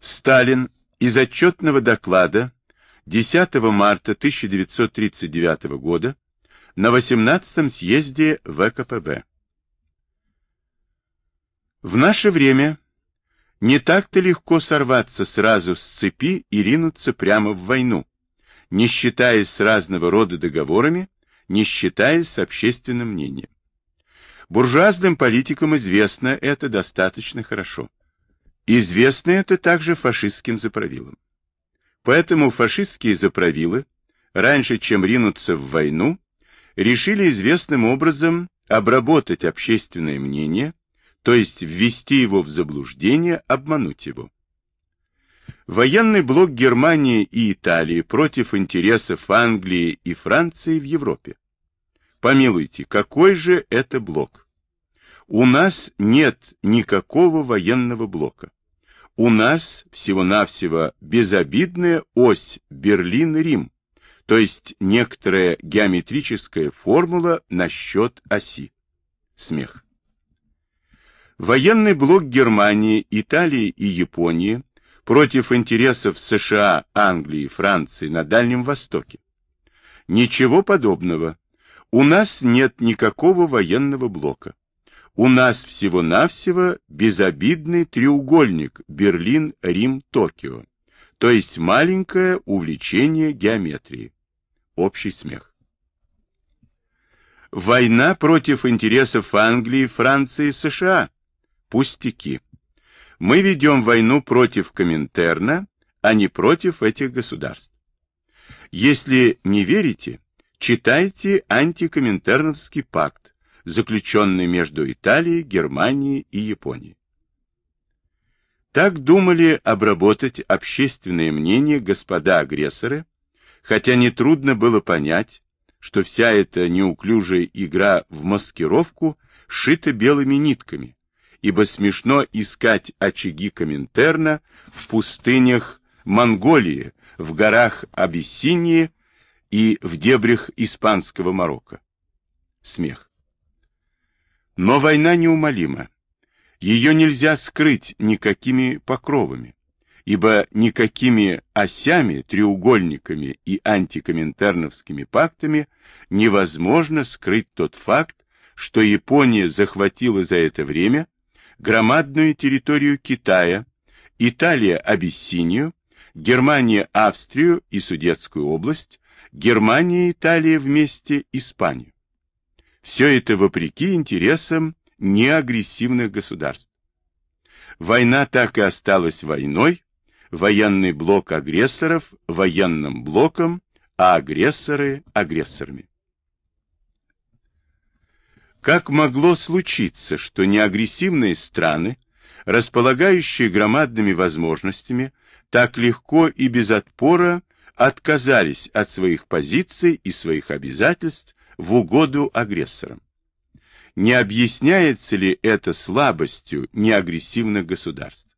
Сталин из отчетного доклада 10 марта 1939 года на 18-м съезде ВКПБ. В наше время не так-то легко сорваться сразу с цепи и ринуться прямо в войну, не считаясь с разного рода договорами, не считаясь с общественным мнением. Буржуазным политикам известно это достаточно хорошо. Известно это также фашистским заправилам. Поэтому фашистские заправилы, раньше чем ринуться в войну, решили известным образом обработать общественное мнение, то есть ввести его в заблуждение, обмануть его. Военный блок Германии и Италии против интересов Англии и Франции в Европе. Помилуйте, какой же это блок? У нас нет никакого военного блока. У нас всего-навсего безобидная ось Берлин-Рим, то есть некоторая геометрическая формула насчет оси. Смех. Военный блок Германии, Италии и Японии против интересов США, Англии и Франции на Дальнем Востоке. Ничего подобного. У нас нет никакого военного блока. У нас всего-навсего безобидный треугольник Берлин-Рим-Токио, то есть маленькое увлечение геометрии. Общий смех. Война против интересов Англии, Франции и США. Пустяки. Мы ведем войну против Коминтерна, а не против этих государств. Если не верите, читайте антикоминтерновский пакт, заключенный между Италией, Германией и Японией. Так думали обработать общественное мнение господа агрессоры, хотя нетрудно было понять, что вся эта неуклюжая игра в маскировку шита белыми нитками, ибо смешно искать очаги Коминтерна в пустынях Монголии, в горах Абиссинии и в дебрях испанского Марокко. Смех. Но война неумолима. Ее нельзя скрыть никакими покровами, ибо никакими осями, треугольниками и антикоминтерновскими пактами невозможно скрыть тот факт, что Япония захватила за это время громадную территорию Китая, Италия – Абиссинию, Германия – Австрию и Судетскую область, Германия и Италия вместе – Испанию. Все это вопреки интересам неагрессивных государств. Война так и осталась войной, военный блок агрессоров военным блоком, а агрессоры агрессорами. Как могло случиться, что неагрессивные страны, располагающие громадными возможностями, так легко и без отпора отказались от своих позиций и своих обязательств в угоду агрессорам. Не объясняется ли это слабостью неагрессивных государств?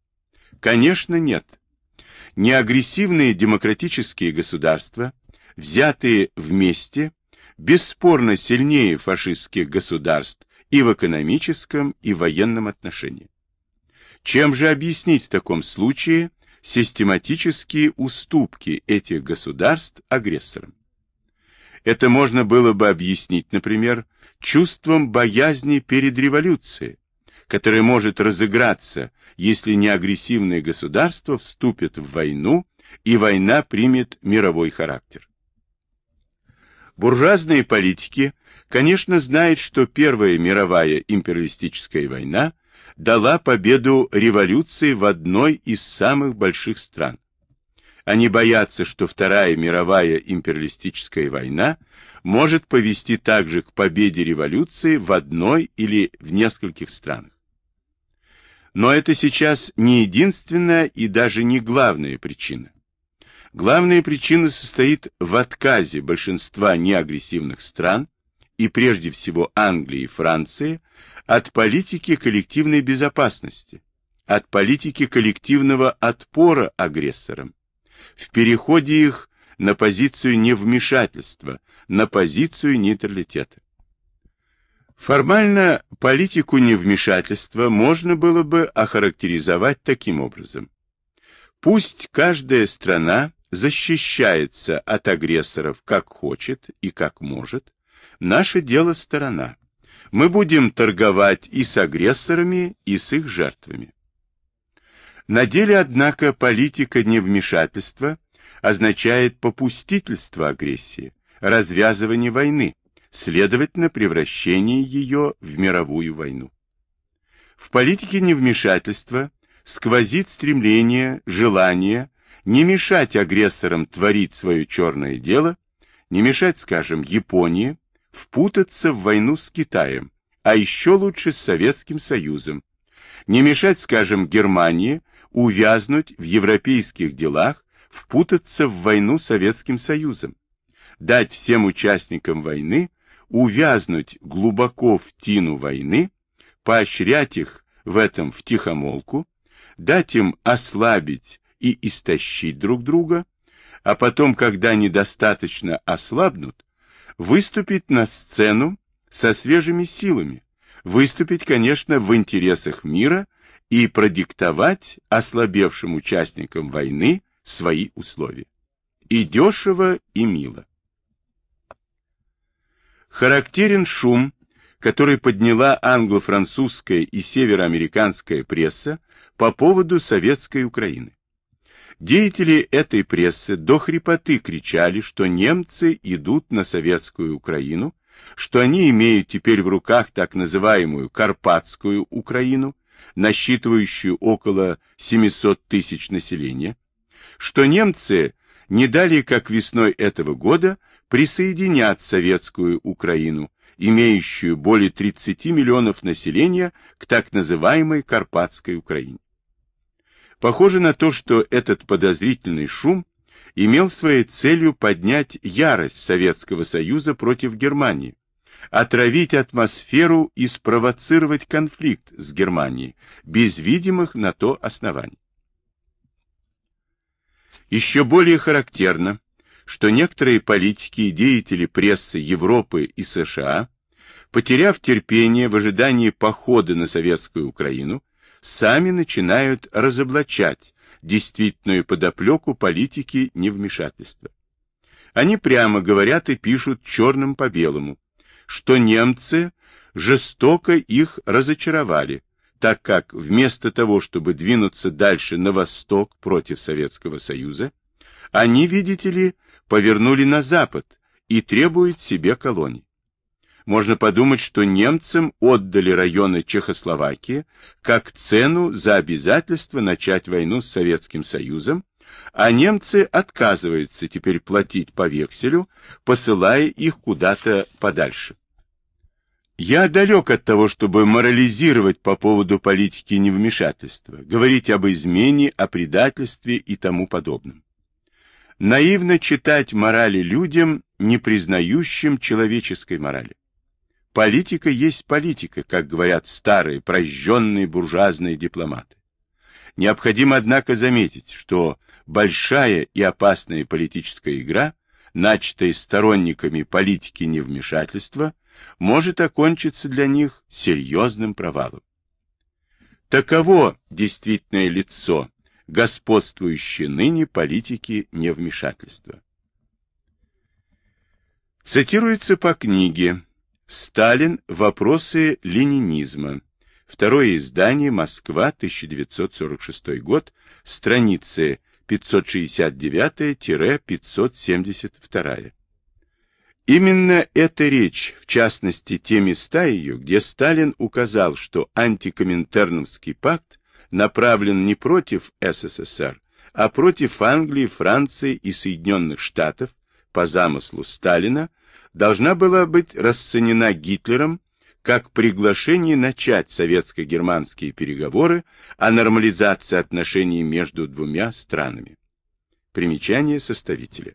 Конечно, нет. Неагрессивные демократические государства, взятые вместе, бесспорно сильнее фашистских государств и в экономическом, и военном отношении. Чем же объяснить в таком случае систематические уступки этих государств агрессорам? Это можно было бы объяснить, например, чувством боязни перед революцией, которая может разыграться, если не агрессивное государство вступит в войну и война примет мировой характер. Буржуазные политики, конечно, знают, что Первая мировая империалистическая война дала победу революции в одной из самых больших стран они боятся, что Вторая мировая империалистическая война может повести также к победе революции в одной или в нескольких странах. Но это сейчас не единственная и даже не главная причина. Главная причина состоит в отказе большинства неагрессивных стран, и прежде всего Англии и Франции, от политики коллективной безопасности, от политики коллективного отпора агрессорам, в переходе их на позицию невмешательства, на позицию нейтралитета. Формально политику невмешательства можно было бы охарактеризовать таким образом. Пусть каждая страна защищается от агрессоров как хочет и как может. Наше дело сторона. Мы будем торговать и с агрессорами, и с их жертвами. На деле, однако, политика невмешательства означает попустительство агрессии, развязывание войны, следовательно, превращение ее в мировую войну. В политике невмешательства сквозит стремление, желание не мешать агрессорам творить свое черное дело, не мешать, скажем, Японии впутаться в войну с Китаем, а еще лучше с Советским Союзом, не мешать, скажем, Германии увязнуть в европейских делах, впутаться в войну с Советским Союзом, дать всем участникам войны увязнуть глубоко в тину войны, поощрять их в этом втихомолку, дать им ослабить и истощить друг друга, а потом, когда они достаточно ослабнут, выступить на сцену со свежими силами, выступить, конечно, в интересах мира и продиктовать ослабевшим участникам войны свои условия. И дешево, и мило. Характерен шум, который подняла англо-французская и североамериканская пресса по поводу советской Украины. Деятели этой прессы до хрипоты кричали, что немцы идут на советскую Украину, что они имеют теперь в руках так называемую Карпатскую Украину, насчитывающую около 700 тысяч населения, что немцы не далее как весной этого года присоединят советскую Украину, имеющую более 30 миллионов населения, к так называемой Карпатской Украине. Похоже на то, что этот подозрительный шум имел своей целью поднять ярость Советского Союза против Германии, отравить атмосферу и спровоцировать конфликт с Германией, без видимых на то оснований. Еще более характерно, что некоторые политики и деятели прессы Европы и США, потеряв терпение в ожидании похода на советскую Украину, сами начинают разоблачать действительную подоплеку политики невмешательства. Они прямо говорят и пишут черным по белому, что немцы жестоко их разочаровали, так как вместо того, чтобы двинуться дальше на восток против Советского Союза, они, видите ли, повернули на запад и требуют себе колоний. Можно подумать, что немцам отдали районы Чехословакии как цену за обязательство начать войну с Советским Союзом, а немцы отказываются теперь платить по векселю, посылая их куда-то подальше. Я далек от того, чтобы морализировать по поводу политики невмешательства, говорить об измене, о предательстве и тому подобном. Наивно читать морали людям, не признающим человеческой морали. Политика есть политика, как говорят старые, прожженные буржуазные дипломаты. Необходимо, однако, заметить, что большая и опасная политическая игра, начатая сторонниками политики невмешательства, может окончиться для них серьезным провалом. Таково действительное лицо, господствующее ныне политики невмешательства. Цитируется по книге «Сталин. Вопросы ленинизма». Второе издание «Москва. 1946 год». Страницы 569-572. Именно эта речь, в частности те места ее, где Сталин указал, что антикоминтерновский пакт направлен не против СССР, а против Англии, Франции и Соединенных Штатов по замыслу Сталина, должна была быть расценена Гитлером как приглашение начать советско-германские переговоры о нормализации отношений между двумя странами. Примечание составителя.